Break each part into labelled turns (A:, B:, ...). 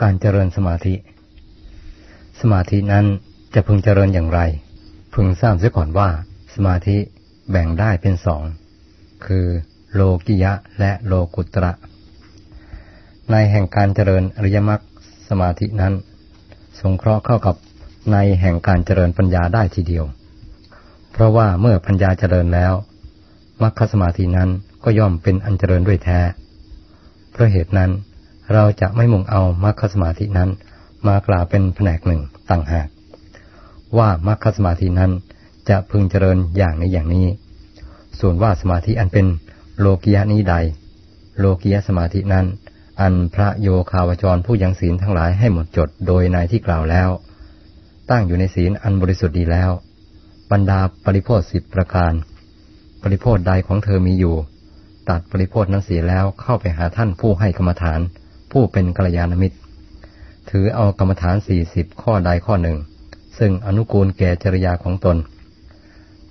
A: การเจริญสมาธิ สมาธินั้นจะพึงเจริญอย่างไร พึงทราบเสียก่อนว่า สมาธิแบ่งได้เป็นสอง คือโลกิยะและโลกุตระ ในแห่งการเจริญอริยมรรคสมาธินั้น สงเคราะห์เข้ากับในแห่งการเจริญปัญญาได้ทีเดียว เพราะว่าเมื่อปัญญาเจริญแล้วมรรคสมาธินั้นก็ย่อมเป็นอันเจริญด้วยแท้เพราะเหตุนั้น เราจะไม่มุ่งเอามรรคสมาธินั้น มากล่าวเป็นแผนกหนึ่งต่างหาก ว่ามรรคสมาธินั้นจะพึงเจริญอย่างนี้อย่างนี้ ส่วนว่าสมาธิอันเป็นโลกิยะนี้ใด โลกิยะสมาธินั้น อันพระโยคาวจรผู้ยังศีลทั้งหลายให้หมดจดโดยในที่กล่าวแล้ว ตั้งอยู่ในศีลอันบริสุทธิ์ดีแล้ว บรรดาปริโพธสิบประการ ปริโพธใดของเธอมีอยู่ ตัดปริโพธนั้นเสียแล้วเข้าไปหาท่านผู้ให้กรรมฐาน ผู้เป็นกัลยาณมิตร ถือเอากรรมฐานสี่สิบข้อใดข้อหนึ่ง ซึ่งอนุกูลแก่จริยาของตน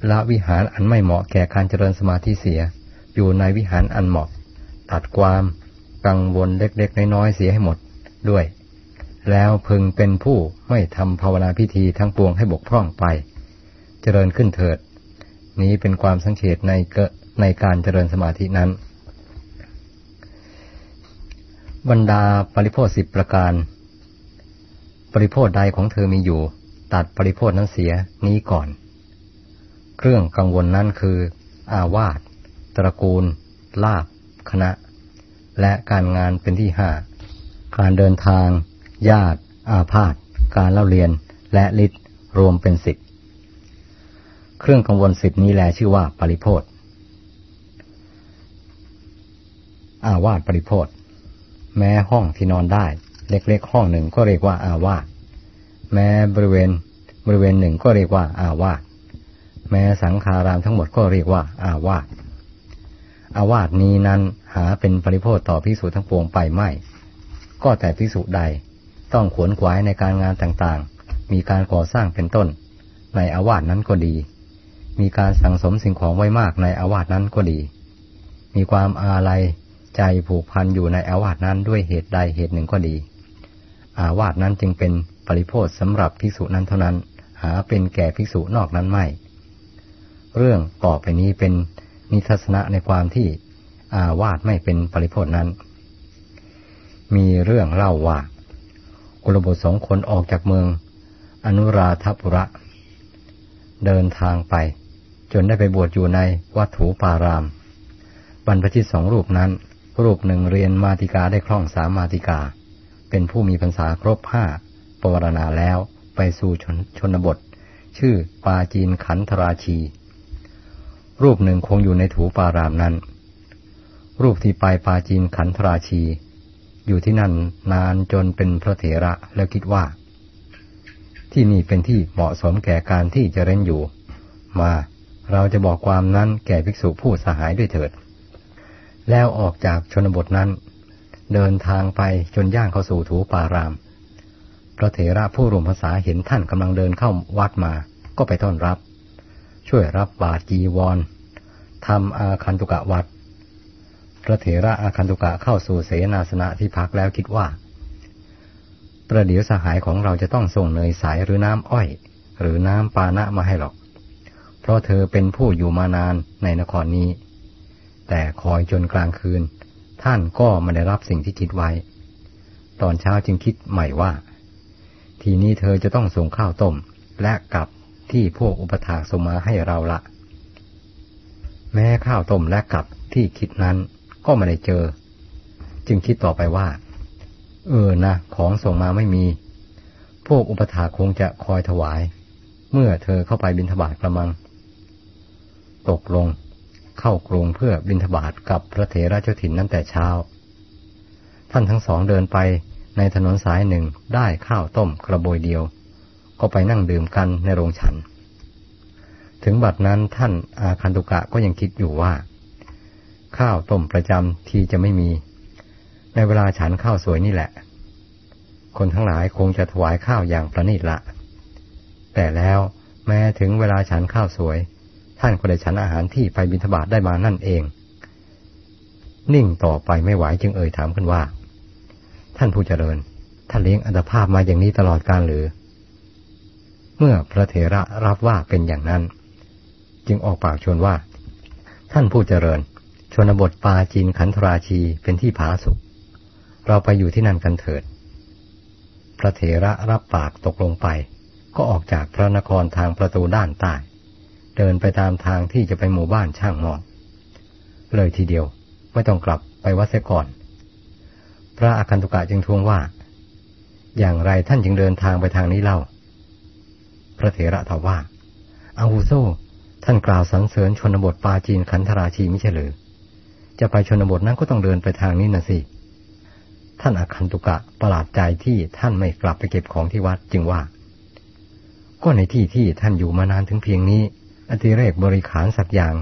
A: ละวิหารอันไม่เหมาะแก่การเจริญสมาธิเสีย อยู่ในวิหารอันเหมาะ ตัดความกังวลเล็กๆน้อยๆเสียให้หมดด้วย แล้วพึงเป็นผู้ไม่ทำภาวนาพิธีทั้งปวงให้บกพร่องไป เจริญขึ้นเถิด นี้เป็นความสังเกตในเกในการเจริญสมาธินั้น บรรดาปริโพธสิบประการ ปริโพธใดของเธอมีอยู่ ตัดปริโพธนั้นเสียนี้ก่อน เครื่องกังวลนั้นคือ อาวาสตระกูล ลาบ คณะ และการงานเป็นที่ห้า การเดินทาง ญาติ อาพาธ การเล่าเรียน และฤทธิ์รวมเป็นสิบเครื่องกังวลสิบนี้แลชื่อว่าปริโพธอาวาสปริโพธ แม้ห้องที่นอนได้ เล็กๆห้องหนึ่งก็เรียกว่าอาวาสแม้บริเวณบริเวณหนึ่งก็เรียกว่าอาวาสแม้สังขารามทั้งหมดก็เรียกว่า อาวาสอาวาสนี้นั้นหาเป็นปริโภคต่อพิสูจทั้งปวงไปไม่ ก็แต่พิสูจใดต้องขวนขวายในการงานต่างๆ มีการก่อสร้างเป็นต้น ในอาวาสนั้นก็ดี มีการสั่งสมสิ่งของไว้มากในอาวาสนั้นก็ดี มีความอาลัย ใจผูกพันอยู่ในอาวาสนั้นด้วยเหตุใดเหตุหนึ่งก็ดี อาวาสนั้นจึงเป็นปริโพธสำหรับภิกษุนั้นเท่านั้น หาเป็นแก่ภิกษุนอกนั้นไม่ เรื่องต่อไปนี้เป็นนิทัศนะในความที่อาวาสไม่เป็นปริโพธนั้น มีเรื่องเล่าว่ากุลบุตรสองคนออกจากเมือง อนุราธปุระ เดินทางไป จนได้ไปบวชอยู่ในวัดถูปาราม บรรพชิตสองรูปนั้น รูปหนึ่งเรียนมาติกาได้คล่องสามมาติกา เป็นผู้มีพรรษาครบห้าปวารณาแล้วไปสู่ชนชนบท ชื่อปาจีนขันธราชี รูปหนึ่งคงอยู่ในถูปารามนั้น รูปที่ไปปาจีนขันธราชี อยู่ที่นั่นนานจนเป็นพระเถระแล้วคิดว่า ที่นี่เป็นที่เหมาะสมแก่การที่จะเล่นอยู่ มาเราจะบอกความนั้นแก่ภิกษุผู้สหายด้วยเถิด แล้วออกจากชนบทนั้น เดินทางไปจนย่างเข้าสู่ถูปาราม พระเถระผู้รวมภาษาเห็นท่านกำลังเดินเข้าวัดมา ก็ไปต้อนรับ ช่วยรับบาตรจีวรทำอาคันตุกะวัด พระเถระอาคันตุกะเข้าสู่เสนาสนะที่พักแล้วคิดว่า ประเดี๋ยวสหายของเราจะต้องส่งเนยสายหรือน้ำอ้อย หรือน้ำปานะมาให้หรอก เพราะเธอเป็นผู้อยู่มานานในนครนี้ แต่คอยจนกลางคืน ท่านก็ไม่ได้รับสิ่งที่คิดไว้ ตอนเช้าจึงคิดใหม่ว่า ทีนี้เธอจะต้องส่งข้าวต้ม และกับที่พวกอุปถาสมาให้เราละ แม้ข้าวต้มและกับที่คิดนั้นก็ไม่ได้เจอ จึงคิดต่อไปว่า เออนะ ของส่งมาไม่มี พวกอุปถาคงจะคอยถวาย เมื่อเธอเข้าไปบิณฑบาตกระมัง ตกลง เข้ากรุงเพื่อบิณฑบาตกับพระเถระเจ้าถิ่นนั้นแต่เช้า ท่านทั้งสองเดินไปในถนนสายหนึ่งได้ข้าวต้มกระบวยเดียว ก็ไปนั่งดื่มกันในโรงฉัน ถึงบัดนั้นท่านอาคันตุกะก็ยังคิดอยู่ว่า ข้าวต้มประจำที่จะไม่มี ในเวลาฉันข้าวสวยนี่แหละ คนทั้งหลายคงจะถวายข้าวอย่างประณีตละ แต่แล้วแม้ถึงเวลาฉันข้าวสวย ท่านก็ได้ฉันอาหารที่ไปบิณฑบาตได้มานั่นเอง นิ่งต่อไปไม่ไหวจึงเอ่ยถามขึ้นว่า ท่านผู้เจริญ ท่านเลี้ยงอัตภาพมาอย่างนี้ตลอดการหรือ เมื่อพระเถระรับว่าเป็นอย่างนั้น จึงออกปากชวนว่า ท่านผู้เจริญ ชนบทปาจีนขันธราชีเป็นที่ผาสุกเราไปอยู่ที่นั่นกันเถิด พระเถระรับปากตกลงไป ก็ออกจากพระนครทางประตูด้านใต้ เดินไปตามทางที่จะไปหมู่บ้านช่างหมอกเลยทีเดียวไม่ต้องกลับไปวัดเสียก่อน พระอาคันตุกะจึงทวงว่า อย่างไรท่านจึงเดินทางไปทางนี้เล่า พระเถระตอบว่าอาวุโซท่านกล่าวสรรเสริญชนบทปาจีนขันธราชีไม่ใช่หรือจะไปชนบทนั้นก็ต้องเดินไปทางนี้นะสิ ท่านอาคันตุกะประหลาดใจที่ท่านไม่กลับไปเก็บของที่วัดจึงว่า ก็ในที่ที่ท่านอยู่มานานถึงเพียงนี้ อติเรกบริขารสักอย่าง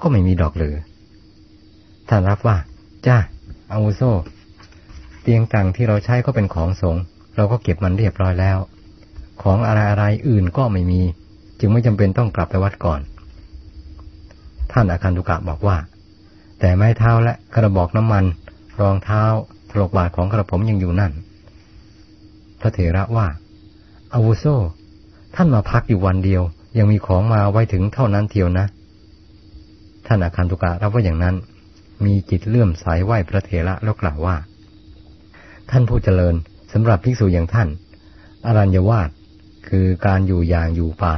A: ก็ไม่มีดอกหรือท่านรับว่า จ้าอาวุโซ เตียงจังที่เราใช้ก็เป็นของสงเราก็เก็บมันเรียบร้อยแล้ว ของอะไรอะไรอื่นก็ไม่มี จึงไม่จำเป็นต้องกลับไปวัดก่อน ท่านอาคันตุกะบอกว่า แต่ไม้เท้าและกระบอกน้ำมัน รองเท้าถลกบาทของกระผมยังอยู่นั่น พระเถระว่าอาวุโซ ท่านมาพักอยู่วันเดียว ยังมีของมาไว้ถึงเท่านั้นเทียวนะ ท่านอาคันตุกะรับว่าอย่างนั้น มีจิตเลื่อมใสไหวพระเถระแล้วกล่าวว่า ท่านผู้เจริญสำหรับภิกษุอย่างท่าน อรัญญวาสคือการอยู่อย่างอยู่ป่า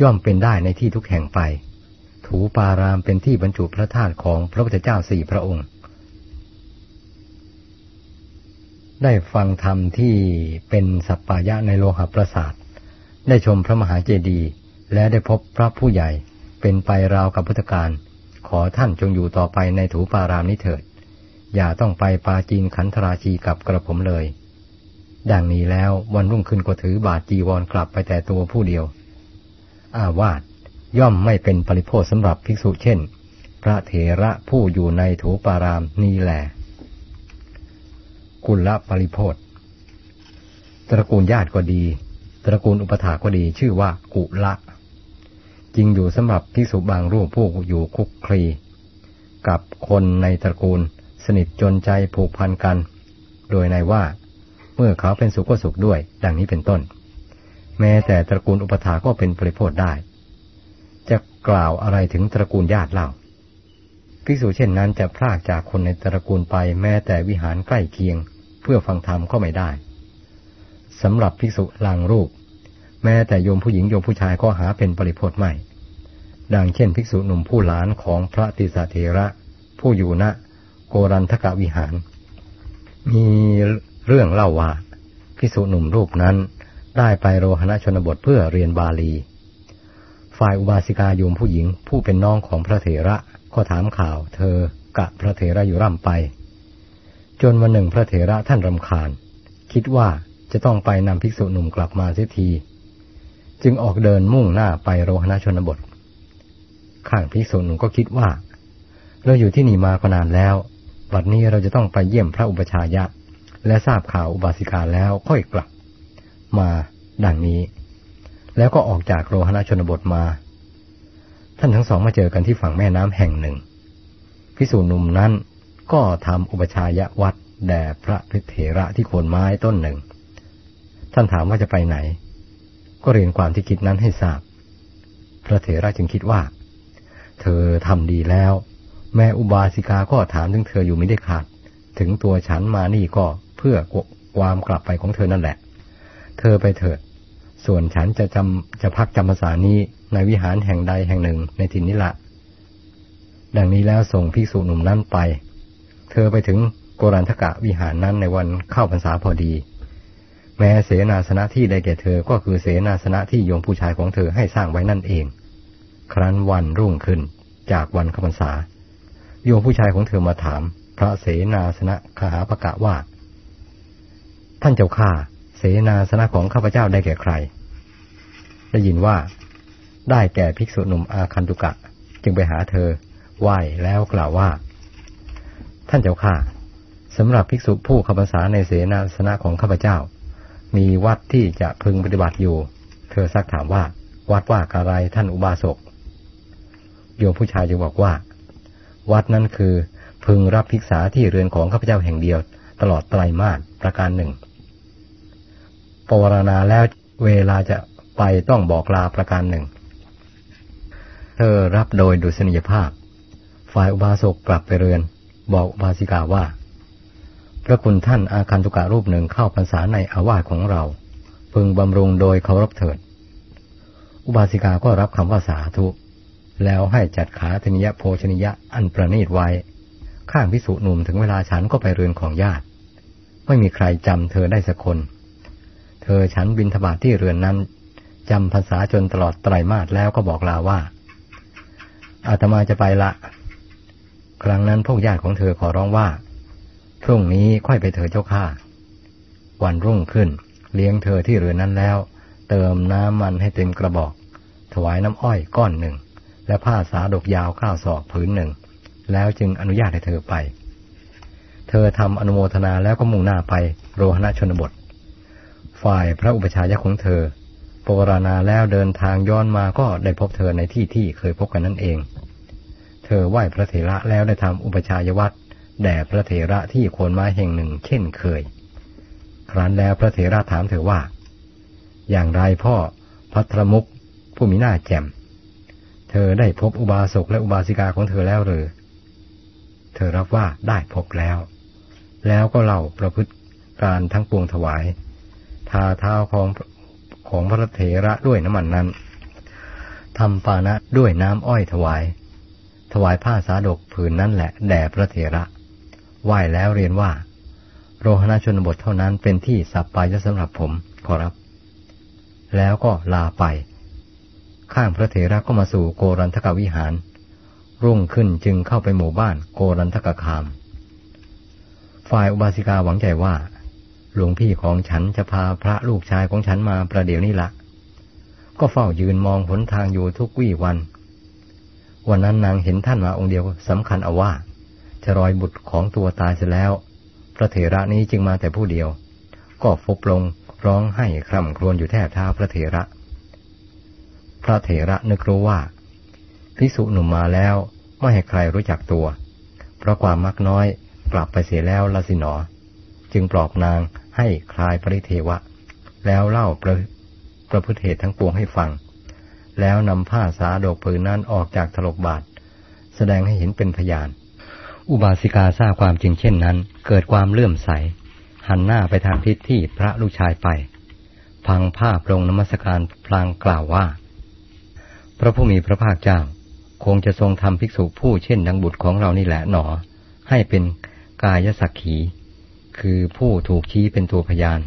A: ย่อมเป็นได้ในที่ทุกแห่งไป ถูปารามเป็นที่บรรจุพระธาตุของพระพุทธเจ้าสี่พระองค์ ได้ฟังธรรมที่เป็นสัปปายะในโลหะประสาท ได้ชมพระมหาเจดีย์และได้พบพระผู้ใหญ่เป็นไปราวกับพุทธการ ขอท่านจงอยู่ต่อไปในถูปารามนี้เถิด อย่าต้องไปปาจีนขันธราชีกับกระผมเลย ดังนี้แล้ววันรุ่งขึ้นก็ถือบาทจีวรกลับไปแต่ตัวผู้เดียว อาวาสย่อมไม่เป็นปริโภคสำหรับภิกษุเช่น พระเถระผู้อยู่ในถูปารามนี้แหละกุลละปริโภคตระกูลญาติก็ดี ตระกูลอุปถาก็ดีชื่อว่ากุละ จริงอยู่สำหรับภิกษุบางรูปผู้อยู่คุกคลี กับคนในตระกูลสนิทจนใจผูกพันกัน โดยในว่า เมื่อเขาเป็นสุขก็สุขด้วย ดังนี้เป็นต้น แม้แต่ตระกูลอุปถาก็เป็นปริโภทได้ จะกล่าวอะไรถึงตระกูลญาติเล่าภิกษุเช่นนั้นจะพลากจากคนในตระกูลไปแม้แต่วิหารใกล้เคียง เพื่อฟังธรรมก็ไม่ได้ สำหรับภิกษุลางรูป แม้แต่โยมผู้หญิงโยมผู้ชายก็หาเป็นปริพจน์ไม่ ดังเช่น ภิกษุหนุ่มผู้หลานของพระติสเถระ ผู้อยู่ณโกรันทกวิหาร มีเรื่องเล่าว่าภิกษุหนุ่มรูปนั้นได้ไปโรหณชนบทเพื่อเรียนบาลี ฝ่ายอุบาสิกาโยมผู้หญิงผู้เป็นน้องของพระเถระก็ถามข่าว เธอกะพระเถระอยู่ร่ำไป จนวันหนึ่งพระเถระท่านรำคาญ คิดว่า จะต้องไปนำภิกษุหนุ่มกลับมาเสียที จึงออกเดินมุ่งหน้าไปโรหณชนบท ข้างพิกษุหนุ่มก็คิดว่า เราอยู่ที่นี่มากนานแล้วบัดนี้เราจะต้องไปเยี่ยมพระอุปชายะ และทราบข่าวอุบาสิกาแล้วค่อยกลับ มาดังนี้ แล้วก็ออกจากโรหณชนบทมา ท่านทั้งสองมาเจอกันที่ฝั่งแม่น้ำแห่งหนึ่งพิสูจนุ่มนั้นก็ทำอุปชายะวัดแด่พระพิเถระที่โคนไม้ต้นหนึ่ง ท่านถามว่าจะไปไหน ก็เรียนความที่คิดนั้นให้ทราบ พระเถระจึงคิดว่า เธอทำดีแล้ว แม่อุบาสิกาก็ถามถึงเธออยู่ไม่ได้ขาด ถึงตัวฉันมานี่ก็เพื่อความกลับไปของเธอนั่นแหละ เธอไปเถิด ส่วนฉันจะจำจะพักจำภาษานี้ในวิหารแห่งใดแห่งหนึ่งในถิ่นนี้ละดังนี้แล้วส่งภิกษุหนุ่มนั้นไป เธอไปถึงโกรันทกะวิหารนั้นในวันเข้าพรรษาพอดี แม้เสนาสนะที่ได้แก่เธอก็คือเสนาสนะที่โยมผู้ชายของเธอให้สร้างไว้นั่นเอง ครั้นวันรุ่งขึ้นจากวันขบันษา โยมผู้ชายของเธอมาถาม พระเสนาสนะขหาประกาศว่า ท่านเจ้าข้าเสนาสนะของข้าพเจ้าได้แก่ใคร ได้ยินว่า ได้แก่ภิกษุหนุ่มอาคันตุกะ จึงไปหาเธอ ไหว้แล้วกล่าวว่า ท่านเจ้าข้าสำหรับภิกษุผู้ขบันษาในเสนาสนะของข้าพเจ้า มีวัดที่จะพึงปฏิบัติอยู่ เธอซักถามว่า วัดว่าอะไรท่านอุบาสก โยมผู้ชายจึงบอกว่า วัดนั้นคือพึงรับภิกษาที่เรือนของข้าพเจ้าแห่งเดียว ตลอดไตรมาสประการหนึ่งปวารณาแล้วเวลาจะไปต้องบอกลาประการหนึ่ง เธอรับโดยดุษณียภาพ ฝ่ายอุบาสกกลับไปเรือน บอกอุบาสิกาว่า ระคุณท่านอาคันตุกะรูปหนึ่งเข้าพรรษาในอาวาสของเรา พึงบำรุงโดยเคารพเถิด อุบาสิกาก็รับคำว่าสาธุ แล้วให้จัดขาธนิยโภชนิยะอันประณีตไว้ ข้างพิสุหนุ่มถึงเวลาฉันก็ไปเรือนของญาติ ไม่มีใครจำเธอได้สักคน เธอฉันบินทบาทที่เรือนนั้นจำภาษาจนตลอดไตรมาสแล้วก็บอกลาว่า อาตมาจะไปละ ครั้งนั้นพวกญาติของเธอขอร้องว่า พรุ่งนี้ค่อยไปเถอเจ้าข้าวันรุ่งขึ้น เลี้ยงเธอที่เรือนนั้นแล้ว เติมน้ำมันให้เต็มกระบอก ถวายน้ำอ้อยก้อนหนึ่ง และผ้าสาดกยาวข้าวศอกผืนหนึ่ง แล้วจึงอนุญาตให้เธอไป เธอทำอนุโมทนาแล้วก็มุ่งหน้าไปโรหณชนบท ฝ่ายพระอุปชายะของเธอปวารณาแล้วเดินทางย้อนมาก็ได้พบเธอในที่ที่เคยพบกันนั่นเอง เธอไหว้พระเถระแล้วได้ทำอุปชายวัตร แด่พระเถระที่โคนไม้แห่งหนึ่ง เช่นเคย ครั้นแล้วพระเถระถามเธอว่า อย่างไรพ่อพัทรมุกผู้มีหน้าแจ่ม เธอได้พบอุบาสกและอุบาสิกาของเธอแล้วหรือ เธอรับว่าได้พบแล้ว แล้วก็เล่าประพฤติการทั้งปวงถวาย ทาเท้าของของพระเถระด้วยน้ำมันนั้นทำปานะด้วยน้ำอ้อยถวาย ถวายผ้าสาดกผืนนั้นแหละแด่พระเถระ ไหว้แล้วเรียนว่า โรหณชนบทเท่านั้นเป็นที่สับไปจะสำหรับผมขอรับ แล้วก็ลาไป ข้างพระเถระก็มาสู่โกรันทกวิหาร รุ่งขึ้นจึงเข้าไปหมู่บ้านโกรันทกคาม ฝ่ายอุบาสิกาหวังใจว่า หลวงพี่ของฉันจะพาพระลูกชายของฉันมาประเดี๋ยวนี้ละก็เฝ้ายืนมองหนทางอยู่ทุกวี่วัน วันนั้นนางเห็นท่านมาองค์เดียวสำคัญเอาว่า จะรอยบุตรของตัวตายเสียแล้ว พระเถระนี้จึงมาแต่ผู้เดียว ก็ฟบลงร้องให้คร่ำครวญอยู่แทบเท้าพระเถระ พระเถระนึกรู้ว่าพิสุหนุ่มมาแล้วไม่ให้ใครรู้จักตัว เพราะความมักน้อยกลับไปเสียแล้วละสิหนอ จึงปลอบนางให้คลายปริเทวะ แล้วเล่าประประพฤติเหตุทั้งปวงให้ฟัง แล้วนำผ้าสาดกผืนนั้นออกจากถลกบาท แสดงให้เห็นเป็นพยาน อุบาสิกาทราบความจริงเช่นนั้น เกิดความเลื่อมใส หันหน้าไปทางทิศที่พระลูกชายไป พังผ้าปรงนมัสการพลางกล่าวว่า พระผู้มีพระภาคเจ้า คงจะทรงทำภิกษุผู้เช่นดังบุตรของเรานี่แหละหนอ ให้เป็นกายสักขี คือผู้ถูกชี้เป็นตัวพยาน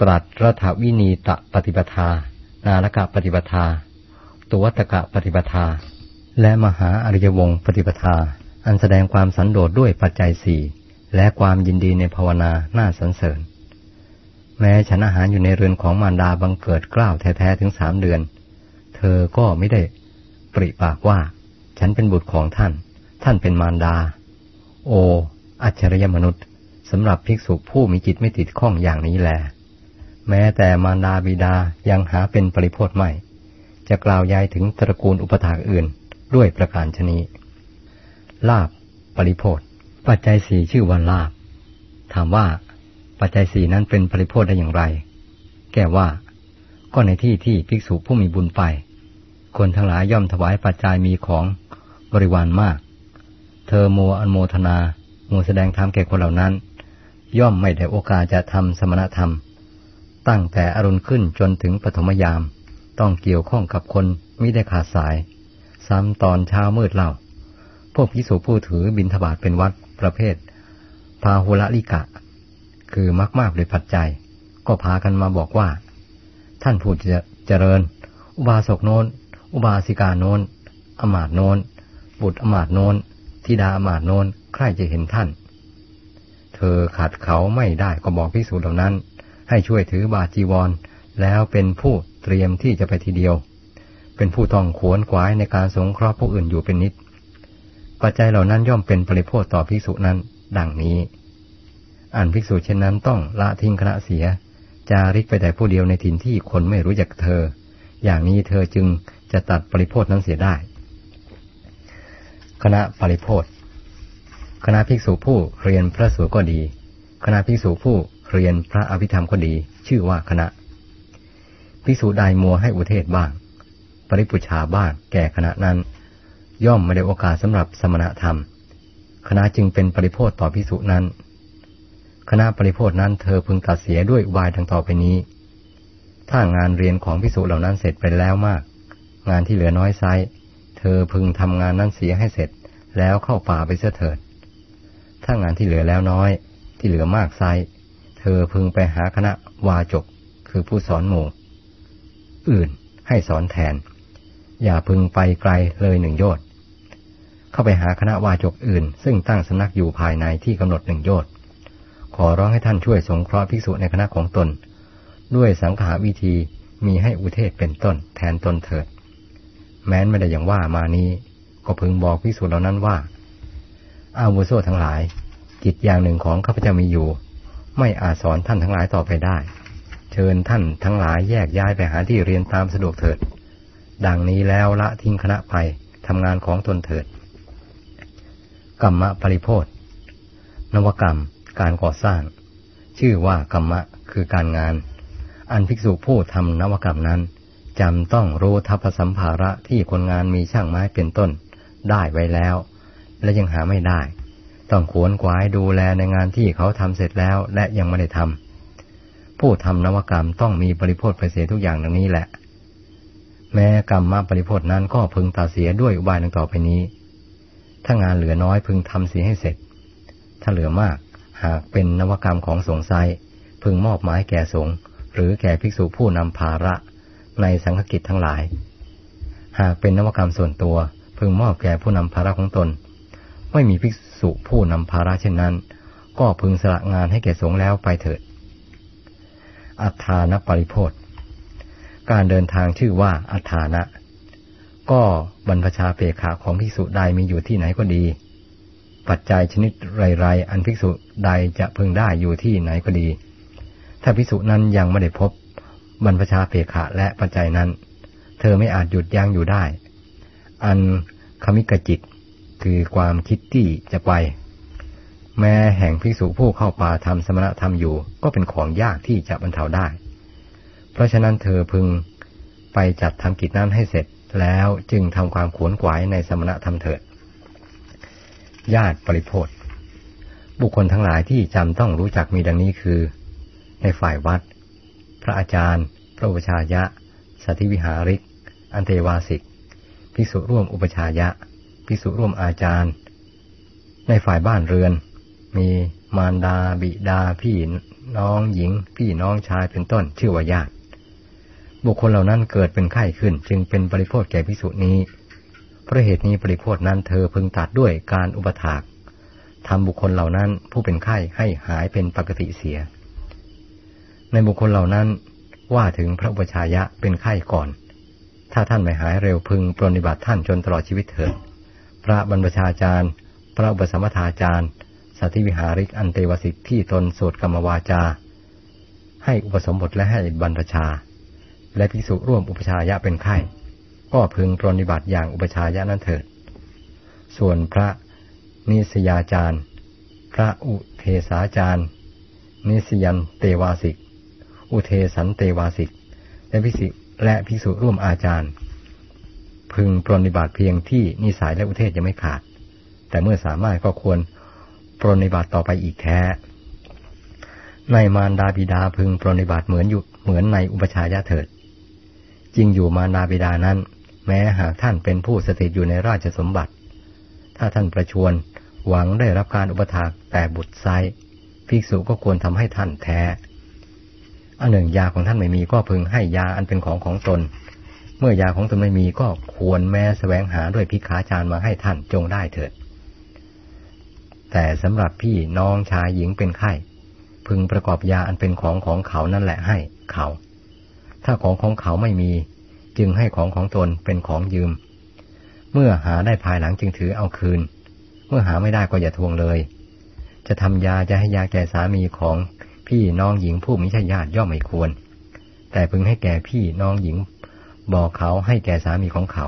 A: ตรัสรัฐวินีตะปฏิปทา นาลกะปฏิปทาตุวัตกะปฏิปทา และมหาอริยวงปฏิปทา อันแสดงความสันโดษด้วยปัจจัยสี่และความยินดีในภาวนาหน้าสรรเสริญ แม้ฉันอาหารอยู่ในเรือนของมารดาบังเกิดกล้าวแท้ๆถึงสามเดือน เธอก็ไม่ได้ปริปากว่า ฉันเป็นบุตรของท่าน ท่านเป็นมารดา โอ อัจฉริยมนุษย์สำหรับภิกษุผู้มีจิตไม่ติดข้องอย่างนี้แลแม้แต่มารดาบิดายังหาเป็นปริพธไม่ จะกล่าวยายถึงตระกูลอุปถากอื่นด้วยประการชนี ลาบปริพธปัจจัยสี่ชื่อว่าลาบ ถามว่า ปัจจัยสี่นั้นเป็นปริพธได้อย่างไร แก้ว่า ก็ในที่ที่ภิกษุผู้มีบุญไป คนทั้งหลายย่อมถวายปัจจัยมีของบริวารมาก เธอโมอันโมทนาโมแสดงธรรมแก่คนเหล่านั้น ย่อมไม่ได้โอกาสจะทำสมณธรรม ตั้งแต่อรุณขึ้นจนถึงปฐมยาม ต้องเกี่ยวข้องกับคนมิได้ขาดสาย ซ้ำตอนเช้ามืดเล่า พวกพิสูผู้ถือบินทบาทเป็นวัดประเภท พาหุลลิกะ คือมากมากโดยปัจจัย ก็พากันมาบอกว่า ท่านผู้จะเจริญ อุบาสกโน้น อุบาสิกาโน้นอมาตโน้น บุตรอมาตโน้นธิดาอมาตโน้นใครจะเห็นท่าน เธอขัดเขาไม่ได้ก็บอกพิสูจน์เหล่านั้น ให้ช่วยถือบาจีวร แล้วเป็นผู้เตรียมที่จะไปทีเดียว เป็นผู้ต้องขวนขวายในการสงเคราะห์ผู้อื่นอยู่เป็นนิด ปัจจัยเหล่านั้นย่อมเป็นปริโภคต่อภิกษุนั้น ดังนี้ อันภิกษุเช่นนั้นต้องละทิ้งคณะเสีย จาริกไปแต่ผู้เดียวในถิ่นที่คนไม่รู้จักเธอ อย่างนี้เธอจึงจะตัดปริโภคนั้นเสียได้ คณะปริโภคคณะภิกษุผู้เรียนพระสูตรก็ดี คณะภิกษุผู้เรียนพระอภิธรรมก็ดี ชื่อว่าคณะ ภิกษุใดมัวให้อุเทศบ้าง ปริปุชาบ้างแก่คณะนั้น ย่อมไม่ได้โอกาสสำหรับสมณธรรม คณะจึงเป็นปริโพธต่อภิกษุนั้น คณะปริโพธนั้นเธอพึงตัดเสียด้วยอุบายดังต่อไปนี้ ถ้างานเรียนของภิกษุเหล่านั้นเสร็จไปแล้วมาก งานที่เหลือน้อยไซเธอพึงทำงานนั้นเสียให้เสร็จ แล้วเข้าป่าไปเสียเถิด ถ้างานที่เหลือแล้วน้อย ที่เหลือมากไซเธอพึงไปหาคณะวาจก คือผู้สอนหมู่ อื่นให้สอนแทน อย่าพึงไปไกลเลยหนึ่งโยชน์ เข้าไปหาคณะวาจกอื่น ซึ่งตั้งสำนักอยู่ภายในที่กำหนดหนึ่งโยชน์ขอร้องให้ท่านช่วยสงเคราะห์ภิกษุในคณะของตน ด้วยสังขาวิธีมีให้อุเทศเป็นต้น แทนตนเถิด แม้นไม่ได้อย่างว่ามานี้ ก็พึงบอกภิกษุเหล่านั้นว่า อาวุโสทั้งหลาย กิจอย่างหนึ่งของข้าพเจ้ามีอยู่ ไม่อาจสอนท่านทั้งหลายต่อไปได้ เชิญท่านทั้งหลายแยกย้ายไปหาที่เรียนตามสะดวกเถิด ดังนี้แล้วละทิ้งคณะไปทำงานของตนเถิด กรรมะปริโพธนวกรรม การก่อสร้าง ชื่อว่ากรรมะคือการงาน อันภิกษุผู้ทำนวกรรมนั้นจำต้องรู้ทัพสัมภาระที่คนงานมีช่างไม้เป็นต้น ได้ไว้แล้ว และยังหาไม่ได้ ต้องขวนขวายดูแลในงานที่เขาทำเสร็จแล้วและยังไม่ได้ทำผู้ทำนวกรรมต้องมีปริโภทไปเสียทุกอย่างดังนี้แหละ แม้กรรมมาปริโภทนั้นก็พึงตัดเสียด้วยอุบายดังต่อไปนี้ ถ้างานเหลือน้อยพึงทำเสียให้เสร็จ ถ้าเหลือมากหากเป็นนวกรรมของสงไซพึงมอบหมายแก่สงหรือแก่ภิกษุผู้นำภาระในสังฆกิจทั้งหลาย หากเป็นนวกรรมส่วนตัว พึงมอบแก่ผู้นำภาระของตน ไม่มีภิกษุผู้นำภาระเช่นนั้น ก็พึงสละงานให้แก่สงฆ์แล้วไปเถิด อัฏฐานปริโพธการเดินทางชื่อว่าอัฏฐานะ ก็บรรพชาเปขาของภิกษุใดมีอยู่ที่ไหนก็ดี ปัจจัยชนิดไรๆอันภิกษุใดจะพึงได้อยู่ที่ไหนก็ดี ถ้าภิกษุนั้นยังไม่ได้พบบรรพชาเปขาและปัจจัยนั้น เธอไม่อาจหยุดยั้งอยู่ได้ อันคมิกจิตคือความคิดที่จะไป แม้แห่งภิกษุผู้เข้าป่าทำสมณธรรมอยู่ ก็เป็นของยากที่จะบรรเทาได้ เพราะฉะนั้นเธอพึงไปจัดทำกิจนั้นให้เสร็จ แล้วจึงทำความขวนขวายในสมณธรรมเถิด ญาติปริโพธบุคคลทั้งหลายที่จำต้องรู้จักมีดังนี้คือ ในฝ่ายวัด พระอาจารย์ พระอุปชายะ สัติวิหาริก อันเทวาสิก ภิกษุร่วมอุปชายะ ภิกษุร่วมอาจารย์ ในฝ่ายบ้านเรือน มีมารดา บิดา พี่น้องหญิง พี่น้องชายเป็นต้น ชื่อว่าญาติ บุคคลเหล่านั้นเกิดเป็นไข้ขึ้น จึงเป็นปริโภทแก่ภิกษุนี้ เพราะเหตุนี้ปริโภทนั้นเธอพึงตัดด้วยการอุปถากทำบุคคลเหล่านั้นผู้เป็นไข้ให้หายเป็นปกติเสีย ในบุคคลเหล่านั้นว่าถึงพระอุปชายะเป็นไข้ก่อน ถ้าท่านไม่หายเร็วพึงปรนิบัติท่านจนตลอดชีวิตเถิด พระบรรพชาจารย์ พระอุปสมทาจารย์ สัติวิหาริกอันเตวสิทธิ์ที่ตนสวดกรรมวาจา ให้อุปสมบทและให้บรรพชา และภิกษุร่วมอุปชายะเป็นไข้ก็พึงปรนิบัติอย่างอุปชายะนั้นเถิด ส่วนพระนิสยาจารย์ พระอุเทสาจารย์ นิสยันเตวาสิก อุเทสันเตวาสิก และภิกษุและภิกษุร่วมอาจารย์ พึงปรนิบัติเพียงที่นิสัยและอุเทศยังไม่ขาด แต่เมื่อสามารถก็ควรปรนิบัติต่อไปอีกแท้ในมารดาบิดาพึงปรนิบัติเหมือนอยู่เหมือนในอุปชายาเถิด จริงอยู่มารดาบิดานั้น แม้หากท่านเป็นผู้สถิตอยู่ในราชสมบัติ ถ้าท่านประชวนหวังได้รับการอุปถากแต่บุตรไซภิกษุก็ควรทำให้ท่านแท้อันหนึ่งยาของท่านไม่มีก็พึงให้ยาอันเป็นของของตน เมื่อยาของตนไม่มีก็ควรแม้แสวงหาด้วยพิขาจารมาให้ท่านจงได้เถิด แต่สำหรับพี่น้องชายหญิงเป็นไข้ พึงประกอบยาอันเป็นของของเขานั่นแหละให้เขา ถ้าของของเขาไม่มี จึงให้ของของตนเป็นของยืม เมื่อหาได้ภายหลังจึงถือเอาคืน เมื่อหาไม่ได้ก็อย่าทวงเลย จะทำยาจะให้ยาแก่สามีของพี่น้องหญิงผู้ไม่ใช่ญาติย่อมไม่ควร แต่พึงให้แก่พี่น้องหญิง บอกเขาให้แก่สามีของเขา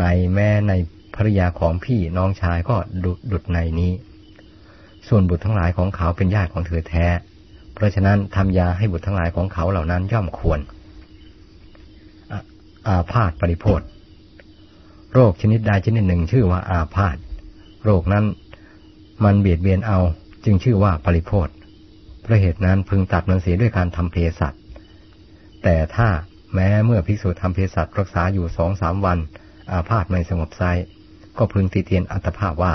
A: ในแม่ในภริยาของพี่น้องชายก็ดุดดุดในนี้ ส่วนบุตรทั้งหลายของเขาเป็นญาติของเธอแท้ เพราะฉะนั้นทำยาให้บุตรทั้งหลายของเขาเหล่านั้นย่อมควร อาพาธปริโพธโรคชนิดใดชนิดหนึ่ง ชื่อว่าอาพาธโรคนั้นมันเบียดเบียนเอาจึงชื่อว่าปริโพธเพราะเหตุนั้นพึงตัดมันเสียด้วยการทำเภสัชแต่ถ้าแม้เมื่อภิกษุทำเภสัชรักษาอยู่สองสามวัน อาพาธไม่สงบไซก็พึงติเตียนอัตภาพว่า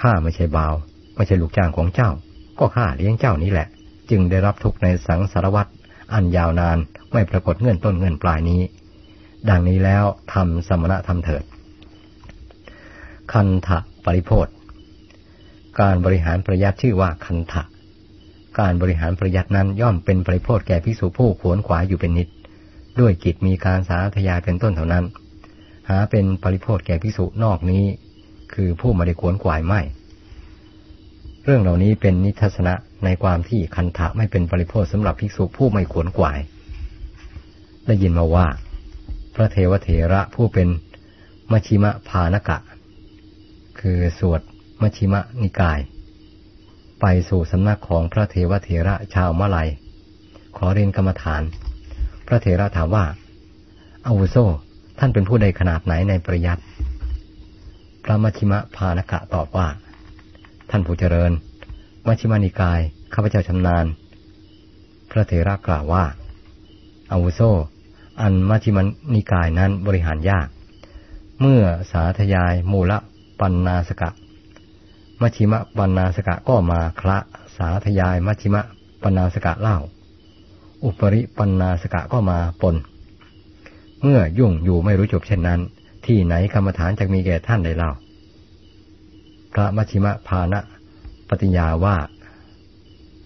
A: ข้าไม่ใช่บ่าว ไม่ใช่ลูกจ้างของเจ้า ก็ข้าเลี้ยงเจ้านี้แหละ จึงได้รับทุกข์ในสังสารวัตรอันยาวนานไม่ปรากฏเงื่อนต้นเงื่อนปลายนี้ ดังนี้แล้วทำสมณธรรมเถิด คันทะปริโพธการบริหารประยัดชื่อว่าคันทะการบริหารประยัดนั้นย่อมเป็นปริโพธแก่พิสูผู้ขวนขวายอยู่เป็นนิด ด้วยกิจมีการสาธยายเป็นต้นเท่านั้น หาเป็นปริโพธแก่พิสูนอกนี้ คือผู้ไม่ได้ขวนขวายไม่ เรื่องเหล่านี้เป็นนิทัศนะในความที่คันทะไม่เป็นปริโพธสำหรับภิกษุผู้ไม่ขวนขวาย ได้ยินมาว่า พระเทวเถระผู้เป็นมชิมะพานกะ คือสวดมชิมะนิกาย ไปสู่สำนักของพระเทวเถระชาวมะลัย ขอเรียนกรรมฐาน พระเถระถามว่าอาวุโสท่านเป็นผู้ใดขนาดไหนในปริยัติพระมัชิมะพานกะตอบว่า ท่านผู้เจริญมัชฌิมานิกาย ข้าพเจ้าชำนาญ พระเถระกล่าวว่าอาวุโสอันมัชฌิมานิกายนั้นบริหารยาก เมื่อสาธยายมูลปันนาสกะมัชฌิมปันนาสกะก็มาคละสาธยายมัชฌิมปันนาสกะเล่า อุปริปันนาสกะก็มาปน เมื่อยุ่งอยู่ไม่รู้จบเช่นนั้น ที่ไหนกรรมฐานจะมีแก่ท่านได้เล่า พระมัชิมพานะปฏิญาว่า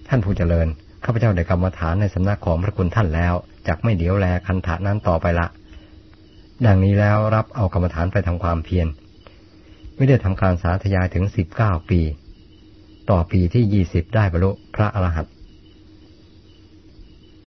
A: ท่านผู้เจริญข้าพเจ้าได้กรรมฐานในสำนักของพระคุณท่านแล้วจักไม่เดียวแลคันถานั้นต่อไปละ ดังนี้แล้วรับเอากรรมฐานไปทำความเพียรไม่ได้ทำการสาธยายถึงสิบเก้าปี ต่อปีที่ยี่สิบได้บรรลุพระอรหันต